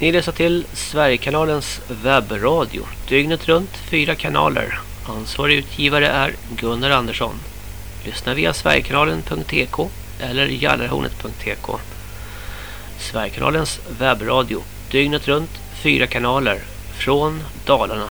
Ni lyssnar till Sverigekanalens webbradio. Dygnet runt, fyra kanaler. Ansvarig utgivare är Gunnar Andersson. Lyssna via sverigekanalen.tk eller jallarhornet.tk. Sverigekanalens webbradio. Dygnet runt, fyra kanaler. Från Dalarna.